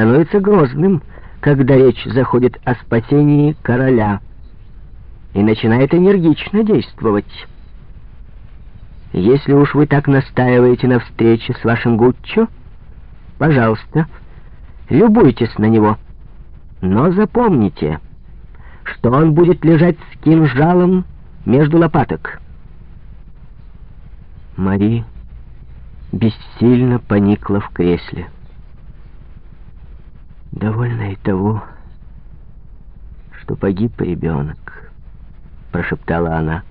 становится грозным, когда речь заходит о спасении короля, и начинает энергично действовать. Если уж вы так настаиваете на встрече с вашим Гуччо, пожалуйста, любуйтесь на него. Но запомните, что он будет лежать с кинжалом между лопаток. Мари бессильно поникла в кресле. «Довольно и того, что погиб ребенок», — прошептала она.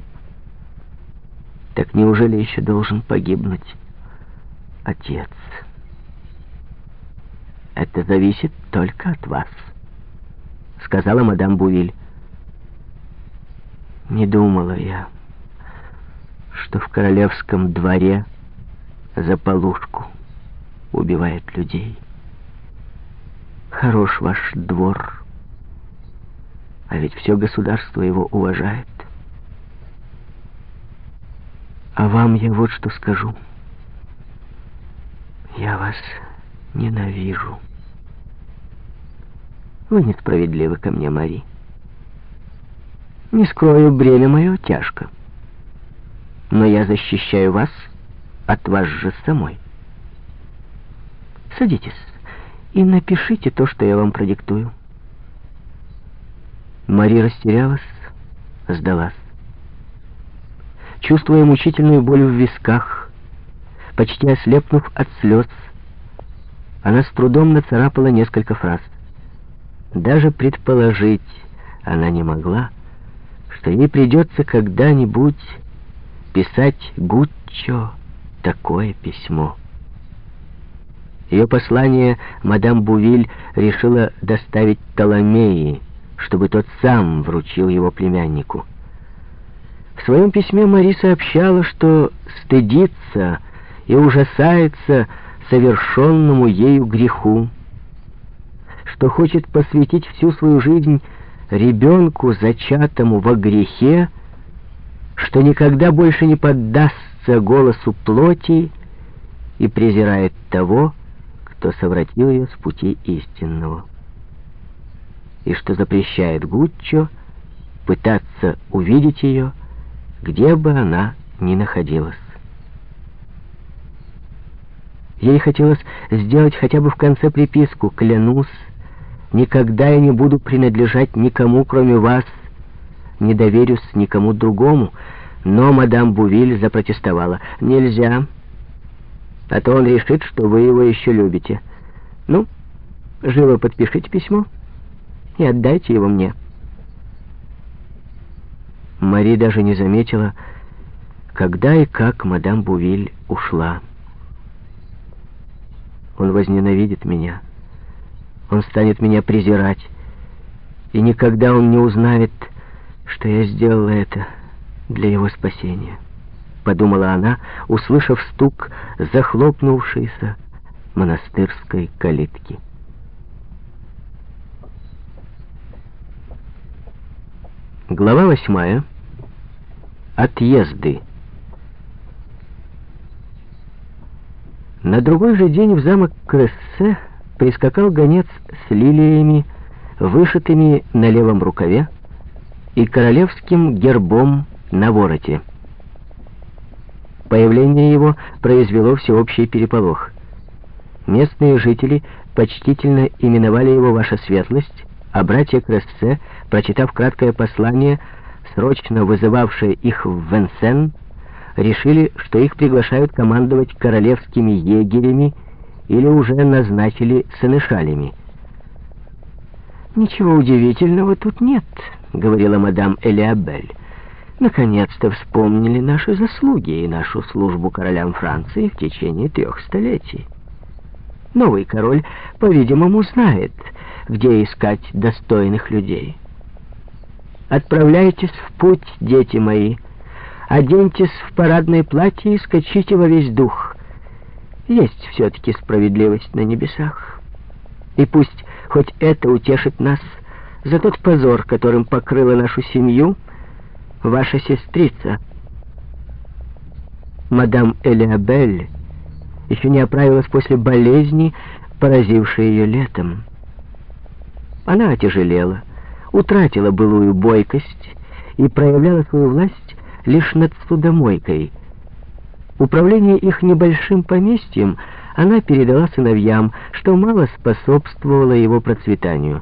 «Так неужели еще должен погибнуть отец?» «Это зависит только от вас», — сказала мадам Бувиль. «Не думала я, что в королевском дворе за полушку убивает людей». Хорош ваш двор. А ведь все государство его уважает. А вам я вот что скажу. Я вас ненавижу. Вы несправедливы ко мне, Мари. Не скрою, бремя мое тяжко. Но я защищаю вас от вас же самой. Садитесь и напишите то, что я вам продиктую». Мари растерялась, сдалась. Чувствуя мучительную боль в висках, почти ослепнув от слез, она с трудом нацарапала несколько фраз. Даже предположить она не могла, что ей придется когда-нибудь писать Гуччо такое письмо. Ее послание мадам Бувиль решила доставить Толомеи, чтобы тот сам вручил его племяннику. В своем письме Мари сообщала, что стыдится и ужасается совершенному ею греху, что хочет посвятить всю свою жизнь ребенку, зачатому во грехе, что никогда больше не поддастся голосу плоти и презирает того, кто совратил ее с пути истинного, и что запрещает Гуччо пытаться увидеть ее, где бы она ни находилась. Ей хотелось сделать хотя бы в конце приписку «Клянусь, никогда я не буду принадлежать никому, кроме вас, не доверюсь никому другому», но мадам Бувиль запротестовала. «Нельзя» а то он решит, что вы его еще любите. Ну, живо подпишите письмо и отдайте его мне». Мари даже не заметила, когда и как мадам Бувиль ушла. Он возненавидит меня. Он станет меня презирать. И никогда он не узнает, что я сделала это для его спасения подумала она, услышав стук захлопнувшейся монастырской калитки. Глава восьмая. Отъезды. На другой же день в замок Крессе прискакал гонец с лилиями, вышитыми на левом рукаве, и королевским гербом на вороте. Появление его произвело всеобщий переполох. Местные жители почтительно именовали его «Ваша светлость», а братья Крессе, прочитав краткое послание, срочно вызывавшее их в Венсен, решили, что их приглашают командовать королевскими егерями или уже назначили сенешалями. «Ничего удивительного тут нет», — говорила мадам Элиабель наконец-то вспомнили наши заслуги и нашу службу королям Франции в течение трех столетий. Новый король, по-видимому, знает, где искать достойных людей. Отправляйтесь в путь, дети мои, оденьтесь в парадное платье и скачите во весь дух. Есть все-таки справедливость на небесах. И пусть хоть это утешит нас за тот позор, которым покрыла нашу семью, — ваша сестрица. Мадам Элиабель еще не оправилась после болезни, поразивший ее летом. Она отяжелела, утратила былую бойкость и проявляла свою власть лишь над судомойкой. Управление их небольшим поместьем она передала сыновьям, что мало способствовало его процветанию.